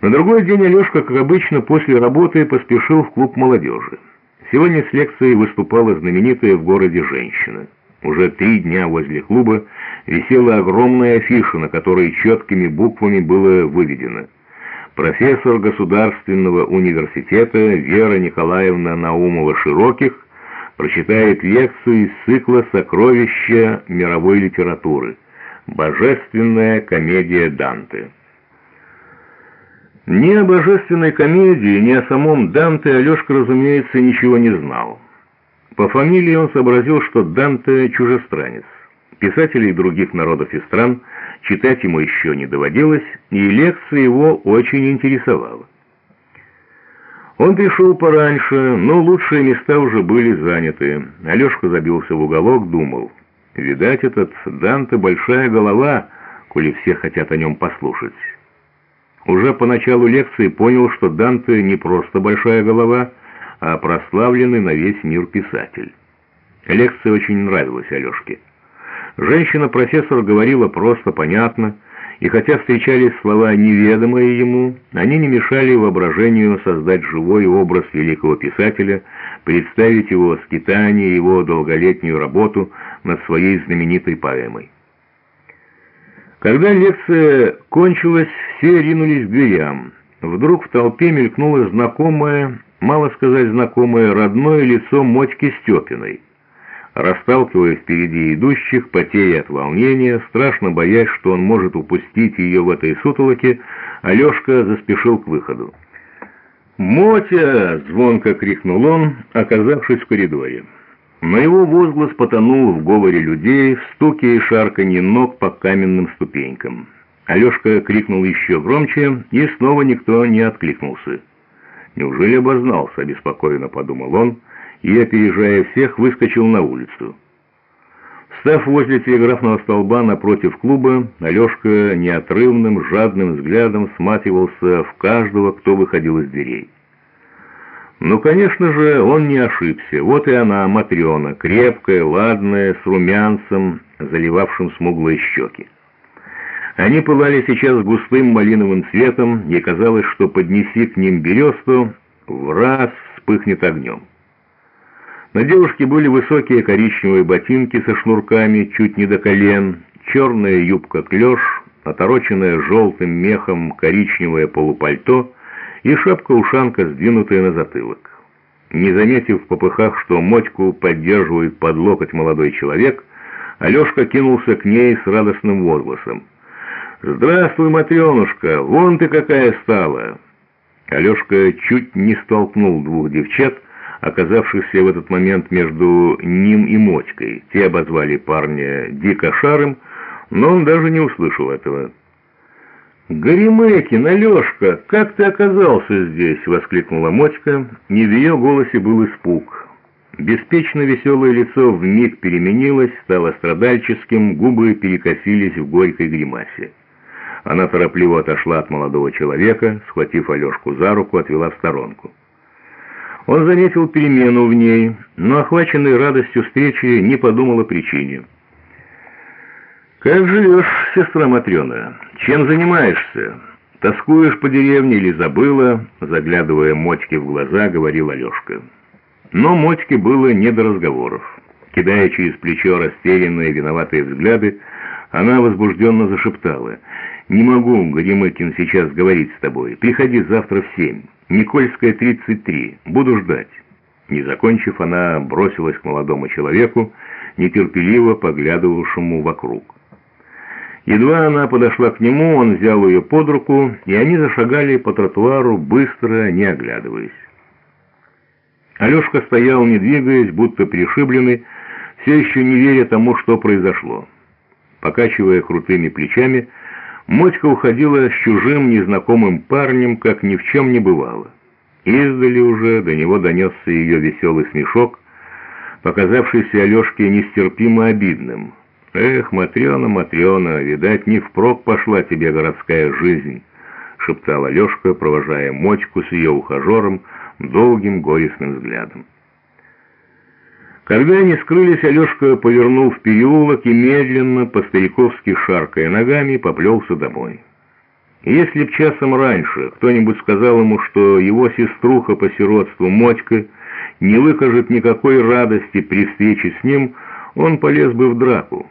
На другой день Алешка, как обычно, после работы поспешил в клуб молодежи. Сегодня с лекцией выступала знаменитая в городе женщина. Уже три дня возле клуба висела огромная афиша, на которой четкими буквами было выведено «Профессор Государственного университета Вера Николаевна Наумова-Широких прочитает лекцию из цикла «Сокровища мировой литературы. Божественная комедия Данте». Ни о божественной комедии, ни о самом Данте Алешка, разумеется, ничего не знал. По фамилии он сообразил, что Данте – чужестранец. Писателей других народов и стран читать ему еще не доводилось, и лекция его очень интересовала. Он пришел пораньше, но лучшие места уже были заняты. Алешка забился в уголок, думал, видать, этот Данте большая голова, коли все хотят о нем послушать. Уже по началу лекции понял, что Данте не просто большая голова, а прославленный на весь мир писатель. Лекция очень нравилась Алешке. Женщина-профессор говорила просто, понятно, и хотя встречались слова неведомые ему, они не мешали воображению создать живой образ великого писателя, представить его скитание, его долголетнюю работу над своей знаменитой поэмой. Когда лекция кончилась, все ринулись к дверям. Вдруг в толпе мелькнуло знакомое, мало сказать знакомое, родное лицо Мотьки Степиной. Расталкивая впереди идущих, потея от волнения, страшно боясь, что он может упустить ее в этой сутолоке, Алешка заспешил к выходу. «Мотя!» — звонко крикнул он, оказавшись в коридоре. Но его возглас потонул в говоре людей, в стуке и шарканье ног по каменным ступенькам. Алешка крикнул еще громче, и снова никто не откликнулся. «Неужели обознался?» — беспокойно подумал он, и, опережая всех, выскочил на улицу. Став возле телеграфного столба напротив клуба, Алешка неотрывным, жадным взглядом сматривался в каждого, кто выходил из дверей. Ну, конечно же, он не ошибся. Вот и она, Матрена, крепкая, ладная, с румянцем, заливавшим смуглые щеки. Они пылали сейчас густым малиновым цветом, и казалось, что поднеси к ним бересту, в раз вспыхнет огнем. На девушке были высокие коричневые ботинки со шнурками чуть не до колен, черная юбка-клеш, отороченная желтым мехом коричневое полупальто — и шапка-ушанка, сдвинутая на затылок. Не заметив в попыхах, что Мотьку поддерживает под локоть молодой человек, Алешка кинулся к ней с радостным возгласом. «Здравствуй, Матренушка! Вон ты какая стала!» Алешка чуть не столкнул двух девчат, оказавшихся в этот момент между ним и Мотькой. Те обозвали парня дико шаром, но он даже не услышал этого. «Горемыкин, Алешка, как ты оказался здесь?» — воскликнула Мотька, и в ее голосе был испуг. Беспечно веселое лицо вмиг переменилось, стало страдальческим, губы перекосились в горькой гримасе. Она торопливо отошла от молодого человека, схватив Алешку за руку, отвела в сторонку. Он заметил перемену в ней, но, охваченный радостью встречи, не подумал о причине. «Как живешь, сестра Матрена? Чем занимаешься? Тоскуешь по деревне или забыла?» Заглядывая Мотьке в глаза, говорил Алешка. Но Мотьке было не до разговоров. Кидая через плечо растерянные виноватые взгляды, она возбужденно зашептала. «Не могу, Горемыкин, сейчас говорить с тобой. Приходи завтра в семь. Никольская, 33. Буду ждать». Не закончив, она бросилась к молодому человеку, нетерпеливо поглядывавшему вокруг. Едва она подошла к нему, он взял ее под руку, и они зашагали по тротуару, быстро, не оглядываясь. Алешка стоял, не двигаясь, будто пришибленный, все еще не веря тому, что произошло. Покачивая крутыми плечами, Мотька уходила с чужим незнакомым парнем, как ни в чем не бывало. Издали уже до него донесся ее веселый смешок, показавшийся Алешке нестерпимо обидным — «Эх, Матрена, Матрена, видать, не впрок пошла тебе городская жизнь», — шептала Лешка, провожая мочку с ее ухажером долгим горестным взглядом. Когда они скрылись, Алешка повернул в переулок и медленно, по-стариковски шаркая ногами, поплелся домой. Если б часом раньше кто-нибудь сказал ему, что его сеструха по сиротству Мотька не выкажет никакой радости при встрече с ним, он полез бы в драку.